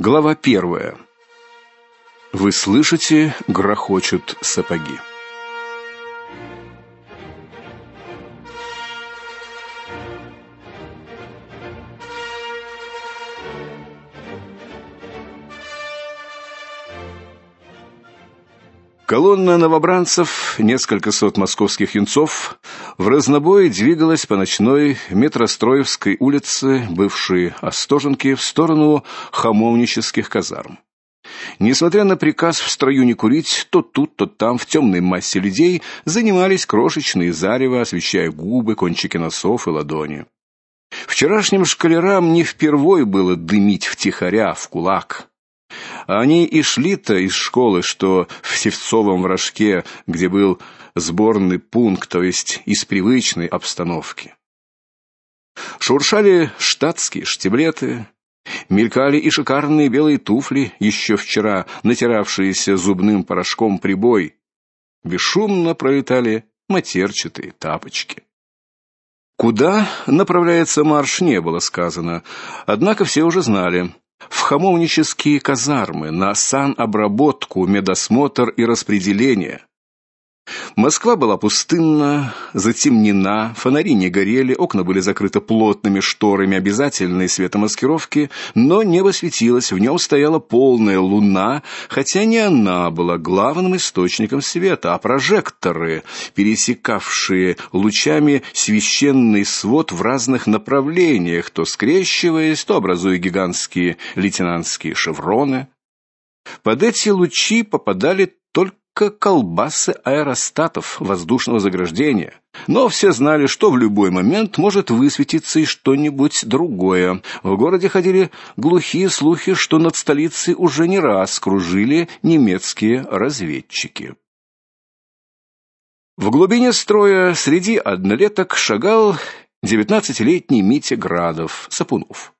Глава первая. Вы слышите, грохочут сапоги. Колонна новобранцев, несколько сот московских юнцов, в разнобой двигалась по ночной Метростроевской улице, бывшей Остоженки, в сторону Хамовнических казарм. Несмотря на приказ в строю не курить, то тут, то там в темной массе людей занимались крошечные зарево, освещая губы, кончики носов и ладони. Вчерашним школярам не впервой было дымить втихаря в кулак. Они и шли-то из школы, что в Севцовом вражке, где был сборный пункт, то есть из привычной обстановки. Шуршали штатские штиблеты, мелькали и шикарные белые туфли, еще вчера натиравшиеся зубным порошком прибой. Бесшумно пролетали матерчатые тапочки. Куда направляется марш, не было сказано, однако все уже знали в хамовнические казармы на санобработку, медосмотр и распределение. Москва была пустынна, затемнена, фонари не горели, окна были закрыты плотными шторами обязательной светомаскировки, но небо светилось, в нем стояла полная луна, хотя не она была главным источником света, а прожекторы, пересекавшие лучами священный свод в разных направлениях, то скрещиваясь, то образуя гигантские лейтенантские шевроны. Под эти лучи попадали только колбасы аэростатов воздушного заграждения. Но все знали, что в любой момент может высветиться и что-нибудь другое. В городе ходили глухие слухи, что над столицей уже не раз кружили немецкие разведчики. В глубине строя среди однолеток шагал девятнадцатилетний Митя Градов, Сапунов.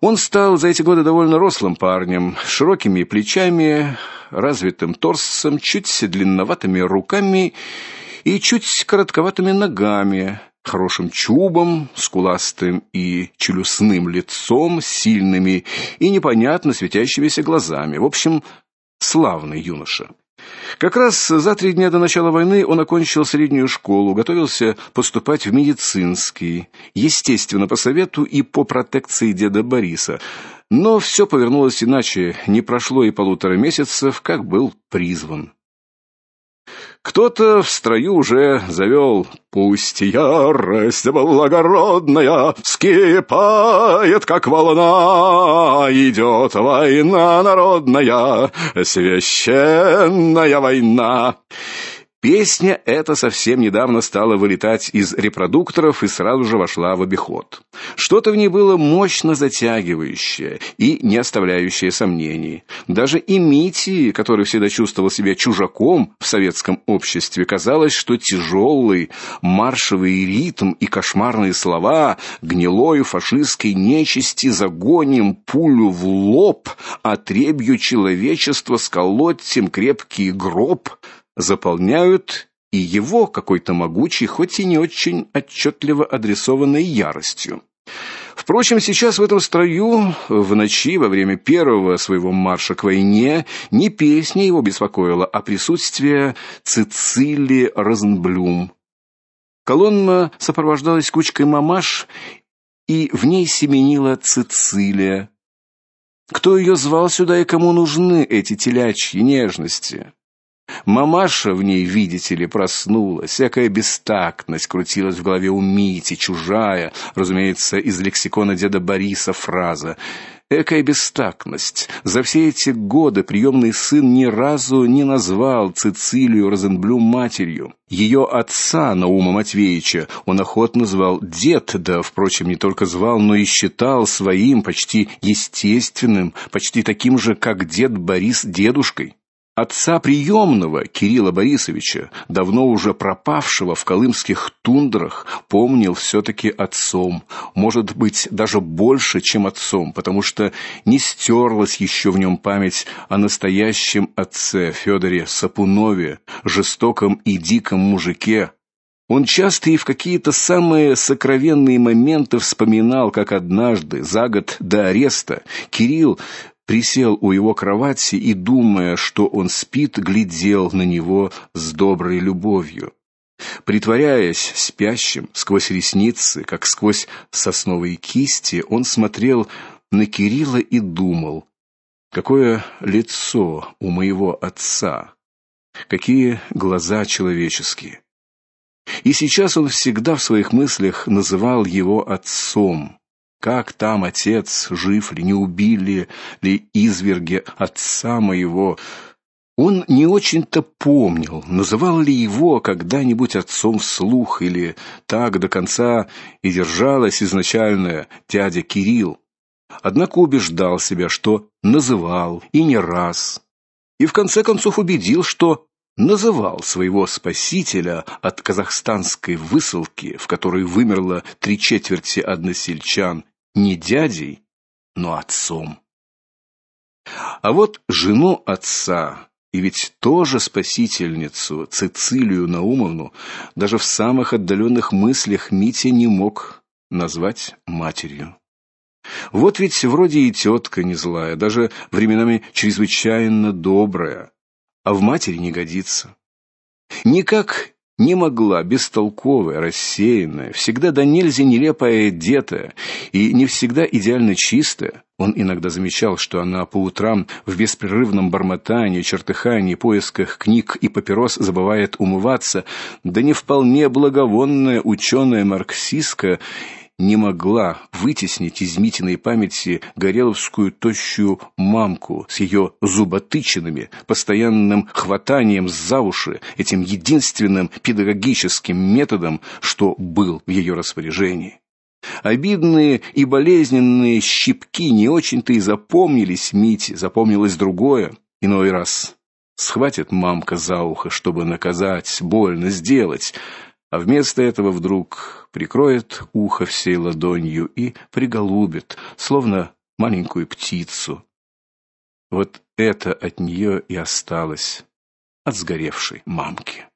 Он стал за эти годы довольно рослым парнем, широкими плечами, развитым торсом, чуть длинноватыми руками и чуть коротковатыми ногами, хорошим чубом, скуластым и челюстным лицом, сильными и непонятно светящимися глазами. В общем, славный юноша. Как раз за три дня до начала войны он окончил среднюю школу, готовился поступать в медицинский, естественно, по совету и по протекции деда Бориса. Но все повернулось иначе. Не прошло и полутора месяцев, как был призван. Кто-то в строю уже завел «Пусть ярость благородная вскипает, как волна, идет война народная, священная война». Песня эта совсем недавно стала вылетать из репродукторов и сразу же вошла в обиход. Что-то в ней было мощно затягивающее и не оставляющее сомнений. Даже и Мити, который всегда чувствовал себя чужаком в советском обществе, казалось, что тяжелый маршевый ритм и кошмарные слова гнилой фашистской нечисти загоним пулю в лоб, а требью человечества сколоть тем крепкий гроб заполняют и его какой-то могучий, хоть и не очень отчетливо адресованной яростью. Впрочем, сейчас в этом строю, в ночи во время первого своего марша к войне, не песня его беспокоила, а присутствие Цицилии Розенблюм. Колонна сопровождалась кучкой мамаш, и в ней семенила Цицилия. Кто ее звал сюда и кому нужны эти телячьи нежности? Мамаша в ней, видите ли, проснулась. Всякая бестактность крутилась в голове у Мити, чужая, разумеется, из лексикона деда Бориса фраза. Экая бестактность. За все эти годы приемный сын ни разу не назвал Цицилию Розенблюм матерью. Ее отца Наума Матвеевича он охотно звал дед, да, впрочем, не только звал, но и считал своим почти естественным, почти таким же, как дед Борис, дедушкой. Отца приемного Кирилла Борисовича, давно уже пропавшего в колымских тундрах, помнил все таки отцом, может быть, даже больше, чем отцом, потому что не стерлась еще в нем память о настоящем отце Федоре Сапунове, жестоком и диком мужике. Он часто и в какие-то самые сокровенные моменты вспоминал, как однажды, за год до ареста, Кирилл присел у его кровати и, думая, что он спит, глядел на него с доброй любовью. Притворяясь спящим сквозь ресницы, как сквозь сосновые кисти, он смотрел на Кирилла и думал: какое лицо у моего отца, какие глаза человеческие. И сейчас он всегда в своих мыслях называл его отцом. Как там отец, жив ли, не убили ли изверги отца моего? Он не очень-то помнил, называл ли его когда-нибудь отцом вслух или так до конца и держалась изначальная дядя Кирилл. Однако убеждал себя, что называл и не раз. И в конце концов убедил, что называл своего спасителя от казахстанской высылки, в которой вымерло три четверти односельчан, не дядей, но отцом. А вот жену отца, и ведь тоже спасительницу Цицилию Наумовну, даже в самых отдаленных мыслях Митя не мог назвать матерью. Вот ведь вроде и тетка не злая, даже временами чрезвычайно добрая, а в матери не годится. Никак не могла бестолковая, рассеянная, всегда до нельзя нелепая одетая и не всегда идеально чистая. Он иногда замечал, что она по утрам в беспрерывном бормотании, чертыхании, поисках книг и папирос забывает умываться, да не вполне благовонная ученая марксистка не могла вытеснить из Митиной памяти гореловскую тощую мамку с ее зуботычинами, постоянным хватанием за уши, этим единственным педагогическим методом, что был в ее распоряжении. Обидные и болезненные щипки не очень-то и запомнились Мите, запомнилось другое. Иной раз схватит мамка за ухо, чтобы наказать, больно сделать, а вместо этого вдруг прикроет ухо всей ладонью и приголубит, словно маленькую птицу. Вот это от нее и осталось от сгоревшей мамки.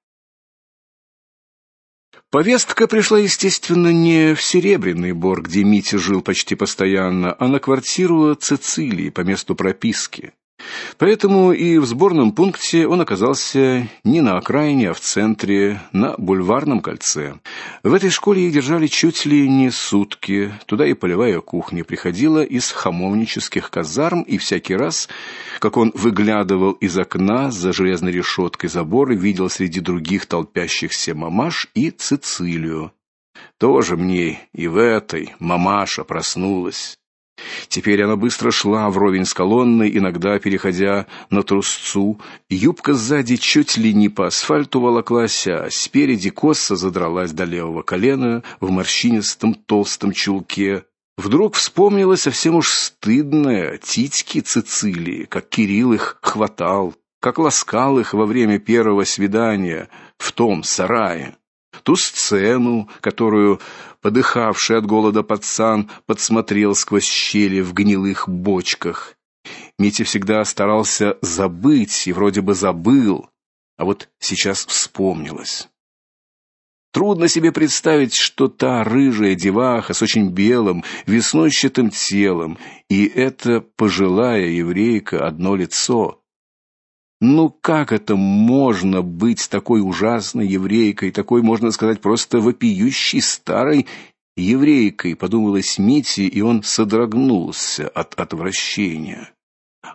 Повестка пришла, естественно, не в Серебряный Бор, где Митя жил почти постоянно, а на квартиру Цицилии по месту прописки. Поэтому и в сборном пункте он оказался не на окраине, а в центре, на бульварном кольце. В этой школе их держали чуть ли не сутки. Туда и полевая кухня приходила из хамовнических казарм, и всякий раз, как он выглядывал из окна за железной решеткой забора, видел среди других толпящихся мамаш и Цицилию. Тоже мне и в этой мамаша проснулась. Теперь она быстро шла вровень с колонной, иногда переходя на трусцу. Юбка сзади чуть ли не по асфальту волоклась, а спереди косо задралась до левого колена в морщинистом толстом чулке. Вдруг вспомнилось совсем уж стыдное титьки Цицилии, как Кирилл их хватал, как ласкал их во время первого свидания в том сарае ту сцену, которую подыхавший от голода пацан подсмотрел сквозь щели в гнилых бочках. Митя всегда старался забыть и вроде бы забыл, а вот сейчас вспомнилось. Трудно себе представить, что та рыжая деваха с очень белым, веснущатым телом и эта пожилая еврейка одно лицо. Ну как это можно быть такой ужасной еврейкой, такой, можно сказать, просто вопиющей старой еврейкой, подумалось Мите, и он содрогнулся от отвращения.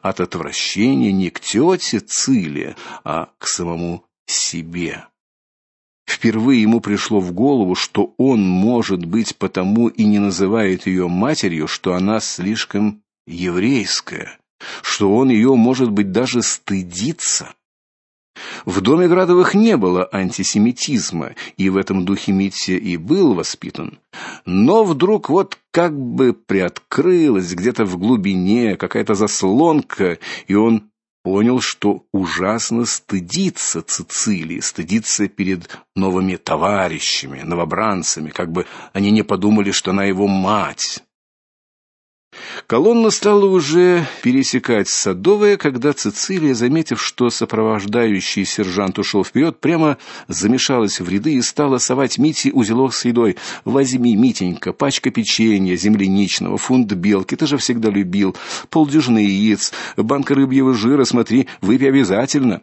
От отвращения не к тете Циле, а к самому себе. Впервые ему пришло в голову, что он, может быть, потому и не называет ее матерью, что она слишком еврейская что он ее, может быть, даже стыдится. В доме Градовых не было антисемитизма, и в этом духе Митя и был воспитан. Но вдруг вот как бы приоткрылась где-то в глубине какая-то заслонка, и он понял, что ужасно стыдится Цицилии, стыдится перед новыми товарищами, новобранцами, как бы они не подумали, что она его мать. Колонна стала уже пересекать Садовое, когда Цицилия, заметив, что сопровождающий сержант ушел вперед, прямо замешалась в ряды и стала совать Мите узелок с едой. Возьми, Митенька, пачка печенья земляничного, фунт белки, ты же всегда любил, полдюжины яиц, банка рыбьего жира, смотри, выпей обязательно.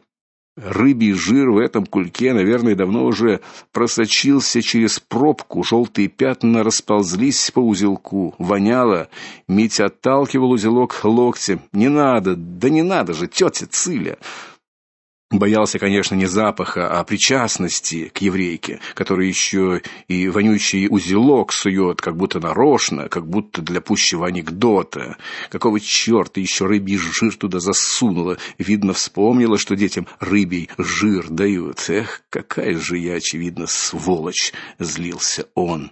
Рыбий жир в этом кульке, наверное, давно уже просочился через пробку, желтые пятна расползлись по узелку, воняло. Митя отталкивал узелок локтем. Не надо, да не надо же, тетя Циля. Боялся, конечно, не запаха, а причастности к еврейке, которая еще и вонючий узелок сует, как будто нарочно, как будто для пущего анекдота. Какого черта еще рыбий жир туда засунула? Видно, вспомнила, что детям рыбий жир дают. Эх, какая же я, очевидно, сволочь, злился он.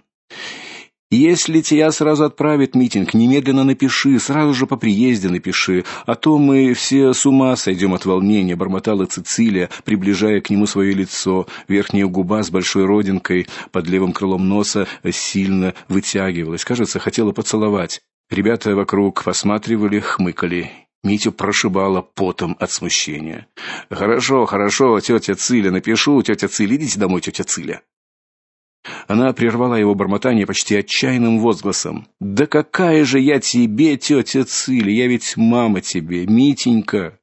Если тебя сразу отправят митинг, немедленно напиши, сразу же по приезде напиши, а то мы все с ума сойдем от волнения, бормотала Цицилия, приближая к нему свое лицо. Верхняя губа с большой родинкой под левым крылом носа сильно вытягивалась, кажется, хотела поцеловать. Ребята вокруг посматривали, хмыкали. Митю прошибало потом от смущения. Хорошо, хорошо, тетя Циля, напишу, тетя Циля, идите домой, тетя Циля. Она прервала его бормотание почти отчаянным возгласом. Да какая же я тебе, тетя Цили, я ведь мама тебе, Митенька.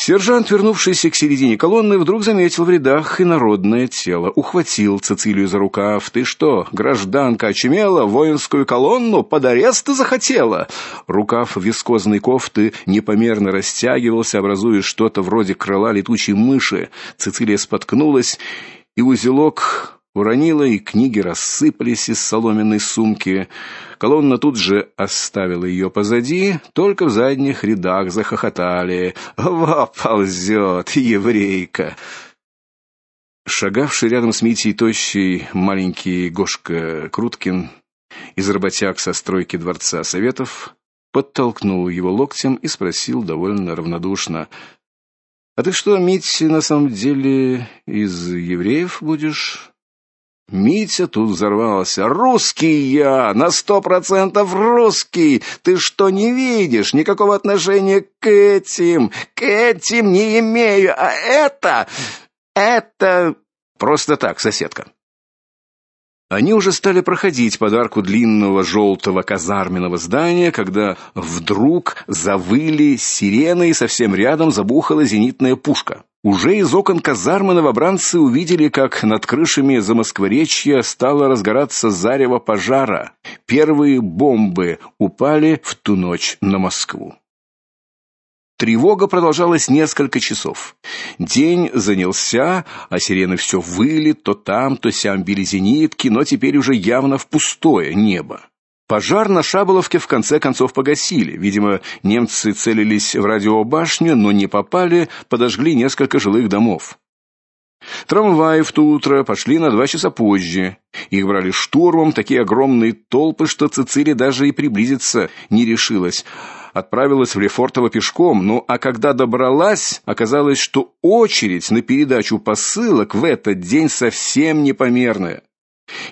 Сержант, вернувшийся к середине колонны, вдруг заметил в рядах инородное тело, ухватил Цицилию за рукав. Ты что, гражданка очумела, воинскую колонну под арест захотела? Рукав вискозной кофты непомерно растягивался, образуя что-то вроде крыла летучей мыши. Цицилия споткнулась и узелок уронила, и книги рассыпались из соломенной сумки. Колонна тут же оставила ее позади, только в задних рядах захохотали. «Во, ползет, еврейка!» Шагавший рядом с Митей тощий маленький Гошка Круткин из работяг со стройки Дворца Советов подтолкнул его локтем и спросил довольно равнодушно: а ты что, Митя, на самом деле из евреев будешь? Митя тут взорвался. Русский я, на сто процентов русский. Ты что, не видишь? Никакого отношения к этим, к этим не имею. А это, это просто так, соседка. Они уже стали проходить под арку длинного желтого казарменного здания, когда вдруг завыли сирены и совсем рядом забухала зенитная пушка. Уже из окон казармы новобранцы увидели, как над крышами Замоскворечья стало разгораться зарево пожара. Первые бомбы упали в ту ночь на Москву. Тревога продолжалась несколько часов. День занялся, а сирены все выли, то там, то сям били зенитки, но теперь уже явно в пустое небо. Пожар на Шаболовке в конце концов погасили. Видимо, немцы целились в радиобашню, но не попали, подожгли несколько жилых домов. Трамваи в то утро пошли на два часа позже. Их брали штурмом такие огромные толпы, что Цицилия даже и приблизиться не решилась отправилась в Лефортово пешком, ну а когда добралась, оказалось, что очередь на передачу посылок в этот день совсем непомерная.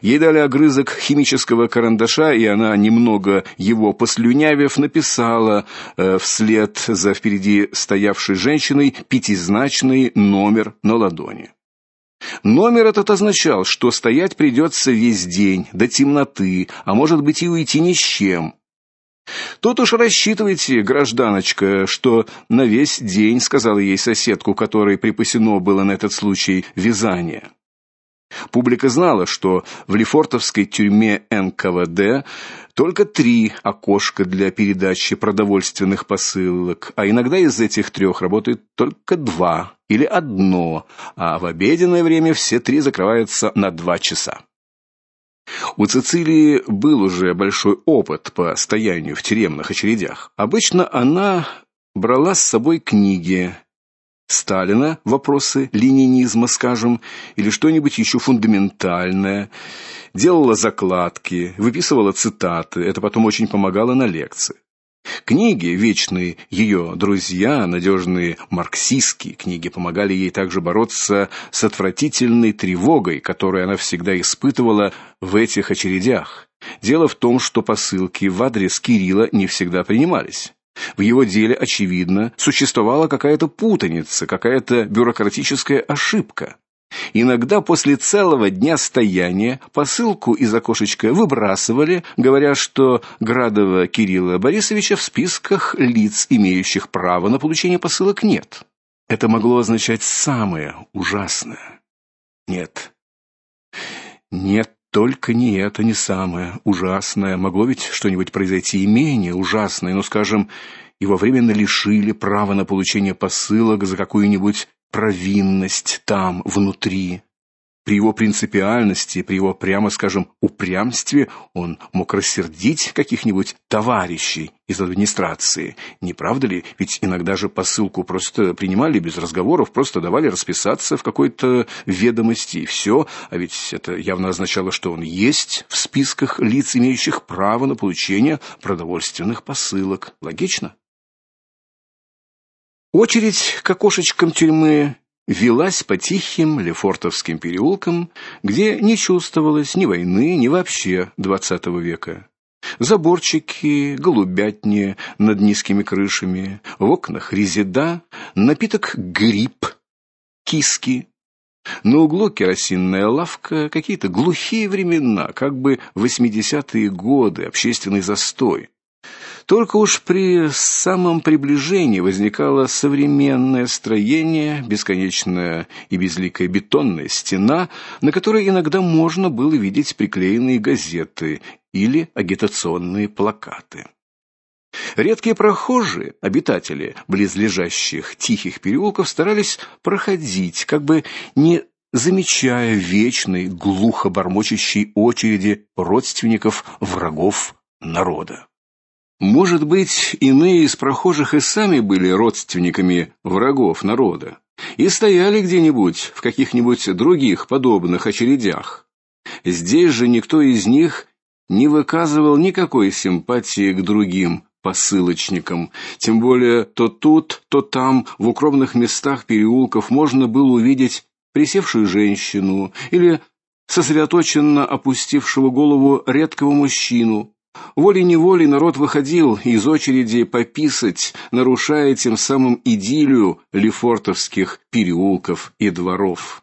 Ей дали огрызок химического карандаша, и она, немного его послюнявив, написала э, вслед за впереди стоявшей женщиной пятизначный номер на ладони. Номер этот означал, что стоять придется весь день, до темноты, а может быть и уйти ни с чем. Тут уж рассчитывайте, гражданочка, что на весь день, сказала ей соседку, которой припасено было на этот случай вязание. Публика знала, что в Лефортовской тюрьме НКВД только три окошка для передачи продовольственных посылок, а иногда из этих трех работает только два или одно, а в обеденное время все три закрываются на два часа. У Цицилии был уже большой опыт по стоянию в тюремных очередях. Обычно она брала с собой книги Сталина, вопросы ленинизма, скажем, или что-нибудь еще фундаментальное, делала закладки, выписывала цитаты. Это потом очень помогало на лекции. Книги, вечные ее друзья, надежные марксистские книги, помогали ей также бороться с отвратительной тревогой, которую она всегда испытывала в этих очередях. Дело в том, что посылки в адрес Кирилла не всегда принимались. В его деле, очевидно, существовала какая-то путаница, какая-то бюрократическая ошибка. Иногда после целого дня стояния посылку из окошечка выбрасывали, говоря, что Градова Кирилла Борисовича в списках лиц, имеющих право на получение посылок, нет. Это могло означать самое ужасное. Нет. Нет, только не это, не самое ужасное. Могло ведь что-нибудь произойти и менее ужасное, ну, скажем, его временно лишили права на получение посылок за какую-нибудь провинность там, внутри. При его принципиальности, при его, прямо скажем, упрямстве он мог рассердить каких-нибудь товарищей из администрации. Не правда ли? Ведь иногда же посылку просто принимали без разговоров, просто давали расписаться в какой-то ведомости и все. А ведь это явно означало, что он есть в списках лиц, имеющих право на получение продовольственных посылок. Логично? Очередь к окошечкам тюрьмы велась по тихим Лефортовским переулкам, где не чувствовалось ни войны, ни вообще XX века. Заборчики, голубятни над низкими крышами, в окнах резида, напиток гриб, киски. На углу керосинная лавка, какие-то глухие времена, как бы восьмидесятые годы, общественный застой. Только уж при самом приближении возникало современное строение, бесконечная и безликая бетонная стена, на которой иногда можно было видеть приклеенные газеты или агитационные плакаты. Редкие прохожие, обитатели близлежащих тихих переулков старались проходить, как бы не замечая вечной глухо бормочущей очереди родственников врагов народа. Может быть, иные из прохожих и сами были родственниками врагов народа и стояли где-нибудь в каких-нибудь других подобных очередях. Здесь же никто из них не выказывал никакой симпатии к другим посылочникам, тем более то тут, то там, в укромных местах переулков можно было увидеть присевшую женщину или сосредоточенно опустившего голову редкого мужчину, Волей-неволей народ выходил из очереди пописать, нарушая тем самым идиллию лефортовских переулков и дворов.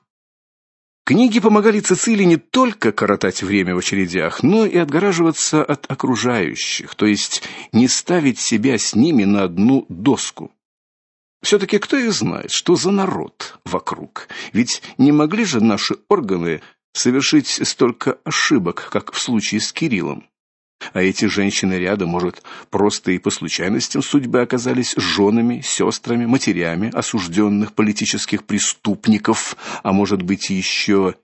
Книги помогали Цицилии не только коротать время в очередях, но и отгораживаться от окружающих, то есть не ставить себя с ними на одну доску. все таки кто их знает, что за народ вокруг? Ведь не могли же наши органы совершить столько ошибок, как в случае с Кириллом. А эти женщины рядом, может, просто и по случайностям судьбы оказались женами, сестрами, матерями осужденных политических преступников, а может быть, еще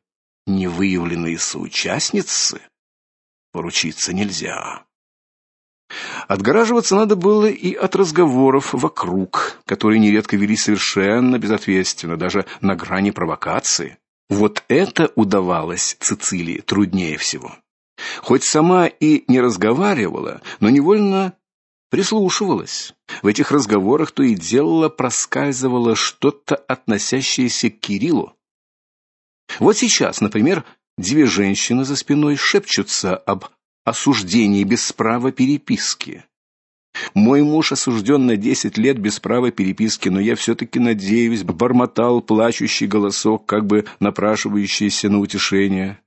невыявленные соучастницы? Поручиться нельзя. Отгораживаться надо было и от разговоров вокруг, которые нередко вели совершенно безответственно, даже на грани провокации. Вот это удавалось Цицилии труднее всего. Хоть сама и не разговаривала, но невольно прислушивалась. В этих разговорах то и дело проскальзывало что-то относящееся к Кириллу. Вот сейчас, например, две женщины за спиной шепчутся об осуждении без права переписки. Мой муж осужден на десять лет без права переписки, но я все таки надеюсь, бормотал плачущий голосок, как бы напрашивающийся на утешение.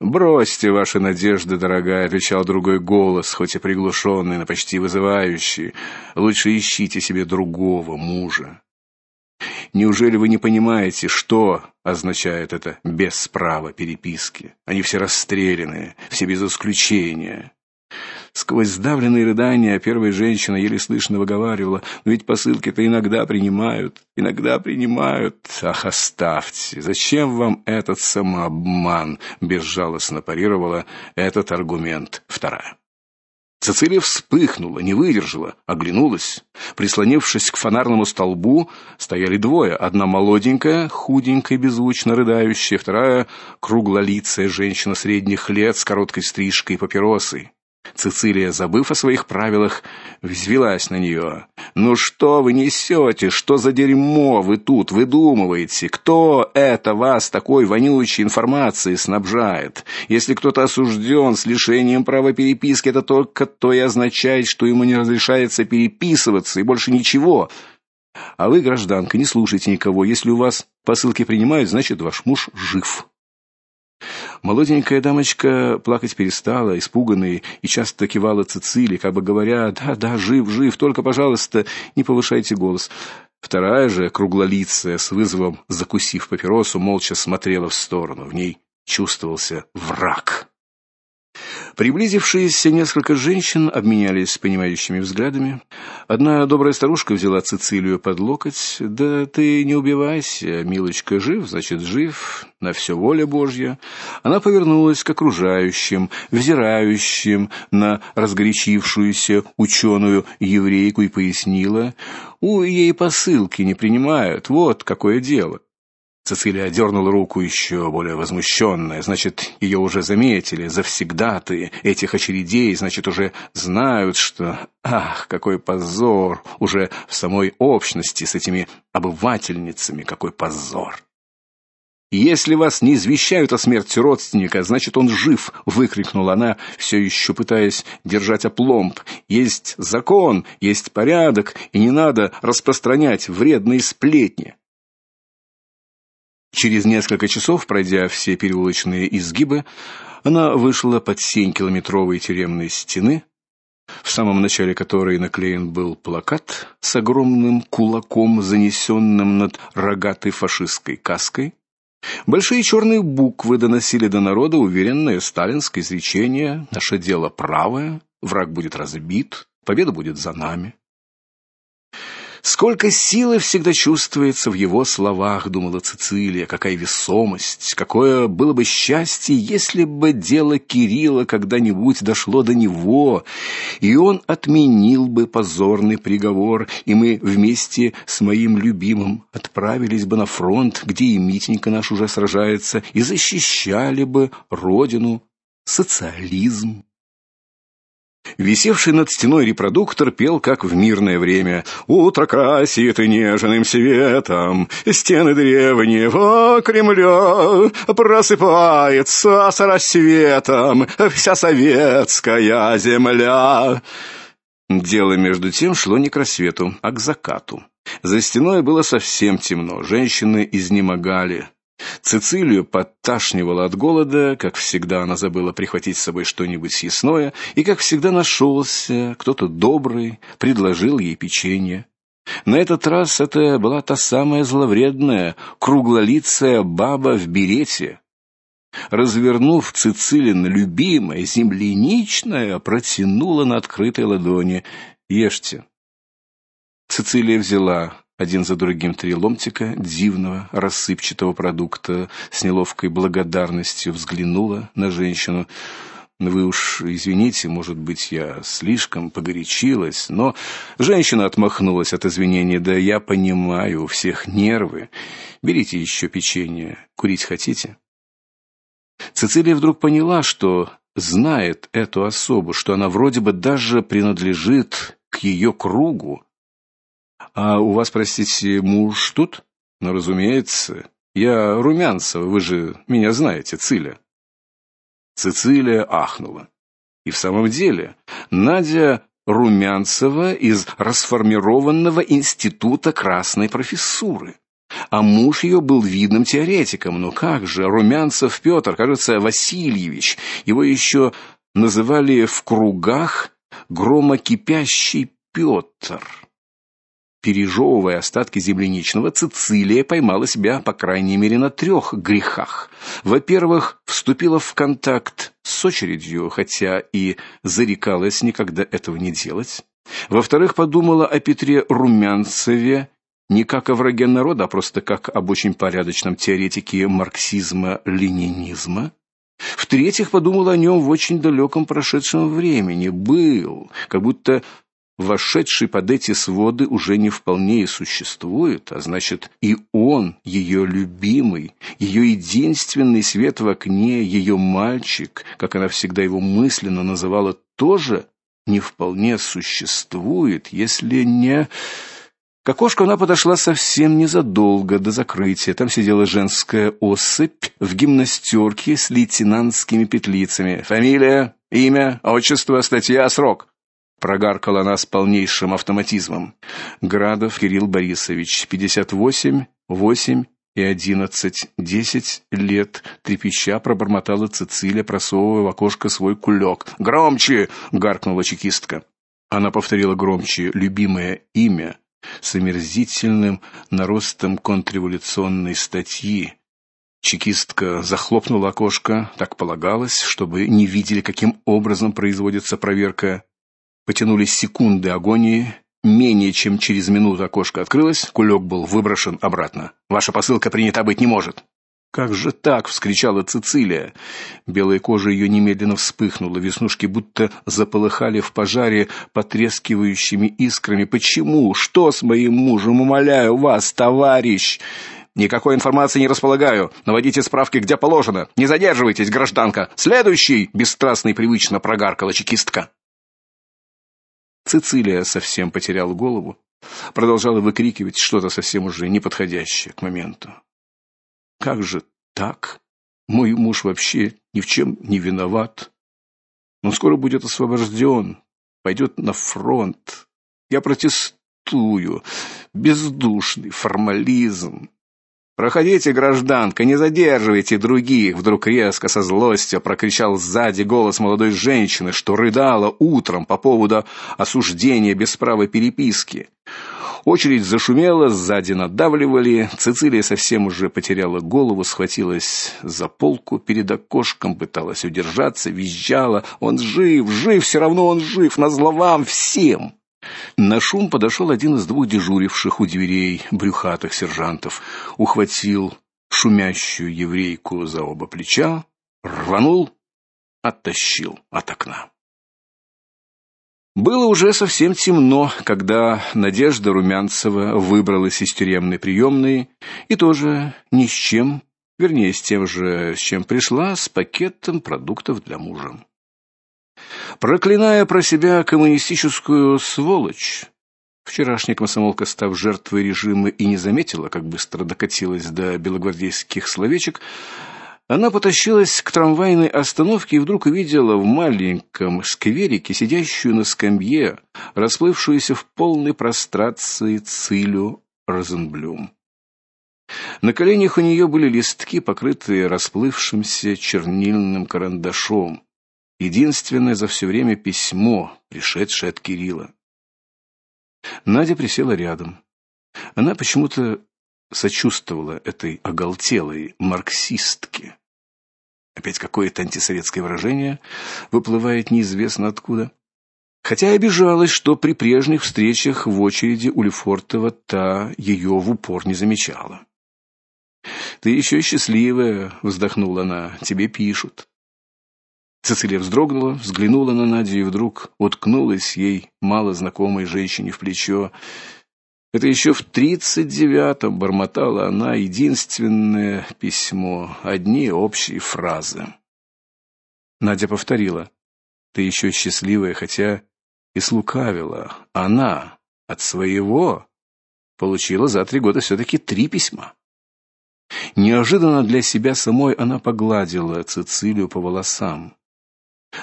Бросьте ваши надежды, дорогая, отвечал другой голос, хоть и приглушенный, но почти вызывающий. Лучше ищите себе другого мужа. Неужели вы не понимаете, что означает это без права переписки? Они все расстрелянные, все без исключения. Сквозь сдавленные рыдания первая женщина еле слышно выговаривала: "Но ведь посылки-то иногда принимают, иногда принимают. Ах, оставьте. Зачем вам этот самообман?" безжалостно парировала этот аргумент вторая. Цицилия вспыхнула, не выдержала, оглянулась. Прислонившись к фонарному столбу, стояли двое: одна молоденькая, худенькая, беззвучно рыдающая, вторая круглолицая женщина средних лет с короткой стрижкой и папиросой. Цицилия, забыв о своих правилах, взвилась на нее. Ну что вы несете? Что за дерьмо вы тут выдумываете? Кто это вас такой вонючей информацией снабжает? Если кто-то осужден с лишением права переписки, это только то и означает, что ему не разрешается переписываться и больше ничего. А вы, гражданка, не слушайте никого. Если у вас посылки принимают, значит, ваш муж жив. Молоденькая дамочка плакать перестала, испуганная, и часто кивала Цицилии, как бы говоря: "Да, да, жив, жив, только, пожалуйста, не повышайте голос". Вторая же, круглолицая, с вызовом закусив папиросу, молча смотрела в сторону. В ней чувствовался враг. Приблизившиеся несколько женщин обменялись понимающими взглядами. Одна добрая старушка взяла Цицилию под локоть. "Да ты не убивайся, милочка, жив, значит, жив, на все воля Божья". Она повернулась к окружающим, взирающим на разгорячившуюся ученую еврейку и пояснила: "У ей посылки не принимают. Вот какое дело". Цицилия одернула руку еще более возмущенная. Значит, ее уже заметили завсегдаты этих очередей, значит, уже знают, что ах, какой позор уже в самой общности с этими обывательницами, какой позор. Если вас не извещают о смерти родственника, значит, он жив, выкрикнула она, все еще пытаясь держать опломб. Есть закон, есть порядок, и не надо распространять вредные сплетни. Через несколько часов, пройдя все переулочные изгибы, она вышла под сень километровой тюремной стены, в самом начале которой наклеен был плакат с огромным кулаком, занесенным над рогатой фашистской каской. Большие черные буквы доносили до народа уверенное сталинское изречение: "Наше дело правое, враг будет разбит, победа будет за нами". Сколько силы всегда чувствуется в его словах, думала Цицилия, какая весомость, какое было бы счастье, если бы дело Кирилла когда-нибудь дошло до него, и он отменил бы позорный приговор, и мы вместе с моим любимым отправились бы на фронт, где и Митенька наш уже сражается, и защищали бы родину, социализм. Висевший над стеной репродуктор пел как в мирное время: "Утро красит нежным светом стены древнего Кремля, просыпается с рассветом вся советская земля". Дело между тем шло не к рассвету, а к закату. За стеной было совсем темно, женщины изнемогали. Цицилию подташнивало от голода, как всегда она забыла прихватить с собой что-нибудь съестное, и как всегда нашелся кто-то добрый, предложил ей печенье. На этот раз это была та самая зловредная, круглолицая баба в берете. Развернув Цицилин любимое земляничное, протянула на открытой ладони: "Ешьте". Цицилия взяла один за другим три ломтика дивного рассыпчатого продукта, с неловкой благодарностью взглянула на женщину. Вы уж извините, может быть, я слишком погорячилась, но женщина отмахнулась от извинения. Да я понимаю, у всех нервы. Берите еще печенье. Курить хотите? Цицилия вдруг поняла, что знает эту особу, что она вроде бы даже принадлежит к ее кругу. А у вас, простите, муж тут? Ну, разумеется. Я Румянцева, вы же меня знаете, Циля. Цицилия ахнула. И в самом деле, Надя Румянцева из расформированного института красной профессуры. А муж ее был видным теоретиком. Но как же, Румянцев Петр, кажется, Васильевич. Его еще называли в кругах громокипящий Петр. Пережевывая остатки земляничного, Цицилия поймала себя, по крайней мере, на трех грехах. Во-первых, вступила в контакт с очередью, хотя и зарекалась никогда этого не делать. Во-вторых, подумала о Петре Румянцеве не как о враге народа, а просто как об очень порядочном теоретике марксизма-ленинизма. В-третьих, подумала о нем в очень далеком прошедшем времени. Был, как будто вошедший под эти своды уже не вполне и существует, а значит, и он, ее любимый, ее единственный свет в окне, ее мальчик, как она всегда его мысленно называла тоже не вполне существует, если не к окошку она подошла совсем незадолго до закрытия. Там сидела женская особь в гимнастерке с лейтенантскими петлицами. Фамилия, имя, отчество, статья, срок. Прогаркала она с полнейшим автоматизмом. Градов Кирилл Борисович, 58, 8 и 11, 10 лет, трепеща пробормотала Цицилия, просовывая в окошко свой кулек. "Громче!" гаркнула чекистка. Она повторила громче любимое имя с омерзительным наростом контрреволюционной статьи. Чекистка захлопнула окошко, так полагалось, чтобы не видели, каким образом производится проверка. Потянулись секунды агонии. Менее чем через минуту окошко открылось, кулек был выброшен обратно. Ваша посылка принята быть не может. Как же так, вскричала Цицилия. Белая кожа ее немедленно вспыхнула, веснушки будто заполыхали в пожаре потрескивающими искрами. Почему? Что с моим мужем, умоляю вас, товарищ? Никакой информации не располагаю. Наводите справки где положено. Не задерживайтесь, гражданка. Следующий, бесстрастный привычно прогаркала чекистка. Цицилия совсем потеряла голову, продолжала выкрикивать что-то совсем уже неподходящее к моменту. Как же так? Мой муж вообще ни в чем не виноват. Он скоро будет освобожден, пойдет на фронт. Я протестую. Бездушный формализм. Проходите, гражданка, не задерживайте других, вдруг резко со злостью прокричал сзади голос молодой женщины, что рыдала утром по поводу осуждения без права переписки. Очередь зашумела, сзади надавливали. Цицилия совсем уже потеряла голову, схватилась за полку перед окошком, пыталась удержаться, визжала: "Он жив, жив, все равно он жив, на вам всем!" На шум подошел один из двух дежуривших у дверей брюхатых сержантов, ухватил шумящую еврейку за оба плеча, рванул, оттащил от окна. Было уже совсем темно, когда Надежда Румянцева выбралась из тюремной приемной и тоже ни с чем, вернее, с тем же, с чем пришла, с пакетом продуктов для мужа. Проклиная про себя коммунистическую сволочь, вчерашняя комсомолка, став жертвой режима и не заметила, как быстро докатилась до белогвардейских словечек, она потащилась к трамвайной остановке и вдруг увидела в маленьком скверике сидящую на скамье, расплывшуюся в полной прострации Цилю Розенблюм. На коленях у нее были листки, покрытые расплывшимся чернильным карандашом. Единственное за все время письмо, пришедшее от Кирилла. Надя присела рядом. Она почему-то сочувствовала этой оголтелой марксистке. Опять какое-то антисоветское выражение выплывает неизвестно откуда. Хотя обижалась, что при прежних встречах в очереди у та ее в упор не замечала. Ты еще счастливая, вздохнула она. Тебе пишут. Цицилия вздрогнула, взглянула на Надю и вдруг уткнулась ей мало знакомой женщине в плечо. Это еще в тридцать девятом бормотала она единственное письмо, одни общие фразы. Надя повторила: "Ты еще счастливая, хотя и слукавила. Она от своего получила за три года все таки три письма". Неожиданно для себя самой она погладила Цицилию по волосам.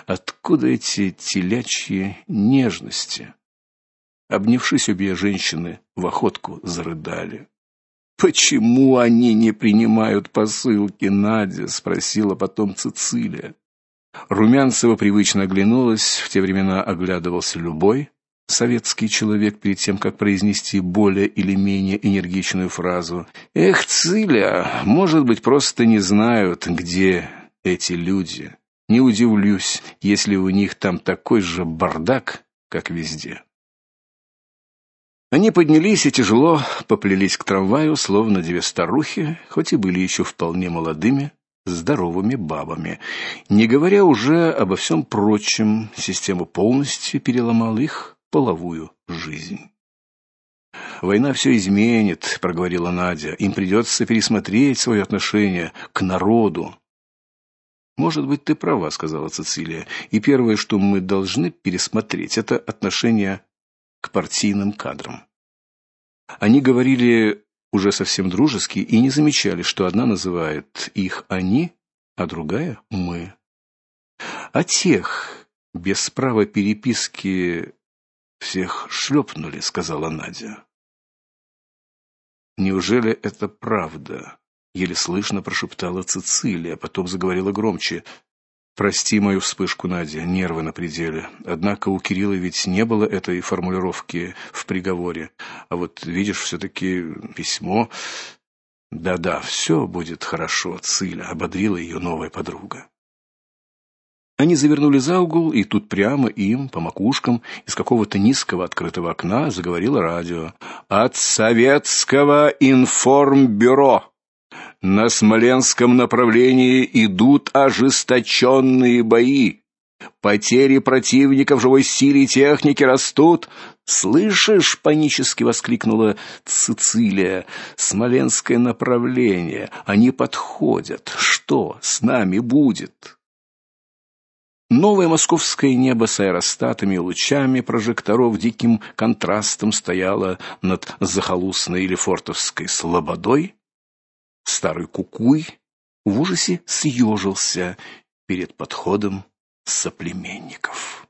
Откуда эти телячьи нежности? Обнявшись обе женщины в охотку зарыдали. Почему они не принимают посылки, Надя спросила потом Цицилия. Румянцева привычно оглянулась, в те времена оглядывался любой советский человек перед тем, как произнести более или менее энергичную фразу. Эх, Циля, может быть, просто не знают, где эти люди. Не удивлюсь, если у них там такой же бардак, как везде. Они поднялись и тяжело поплелись к трамваю, словно две старухи, хоть и были еще вполне молодыми, здоровыми бабами. Не говоря уже обо всем прочем, система полностью переломала их половую жизнь. Война все изменит, проговорила Надя. Им придется пересмотреть свое отношение к народу. Может быть, ты права, сказала Цицилия. И первое, что мы должны пересмотреть это отношение к партийным кадрам. Они говорили уже совсем дружески и не замечали, что одна называет их они, а другая мы. А тех без права переписки всех шлепнули, сказала Надя. Неужели это правда? Еле слышно прошептала Цицилия, потом заговорила громче. Прости мою вспышку, Надя, нервы на пределе. Однако у Кирилла ведь не было этой формулировки в приговоре. А вот видишь, все таки письмо. Да-да, все будет хорошо, Циля ободрила ее новая подруга. Они завернули за угол, и тут прямо им, по макушкам, из какого-то низкого открытого окна заговорило радио. «От советского информбюро!» На Смоленском направлении идут ожесточенные бои. Потери противника в живой силе и технике растут. Слышишь, панически воскликнула Цицилия. Смоленское направление, они подходят. Что с нами будет? Новое московское небо с аэростатами и лучами прожекторов диким контрастом стояло над захолустной Лефортовской слободой. Старый кукуй в ужасе съежился перед подходом соплеменников.